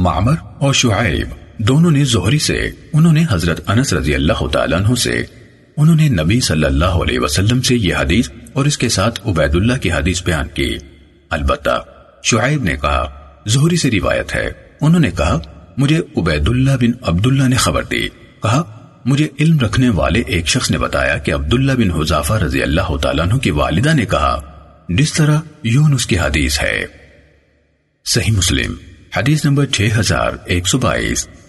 معمر اور شعیب دونوں نے زہری سے، انہوں نے حضرت انس رضی اللہ تعالیٰ عنہ سے، انہوں نے نبی صلی اللہ علیہ وسلم سے یہ حدیث اور اس کے ساتھ عبید اللہ کی حدیث بیان کی۔ البتہ شعیب نے کہا، زہری سے روایت ہے۔ انہوں نے کہا، مجھے عبید اللہ بن عبداللہ نے خبر دی۔ کہا، مجھے علم رکھنے والے ایک شخص نے بتایا کہ عبداللہ بن حضافہ رضی اللہ تعالیٰ عنہ کی والدہ نے کہا، جس طرح یون اس کی حدیث ہے۔ صحیح مسلم۔ حدیث نمبر 6122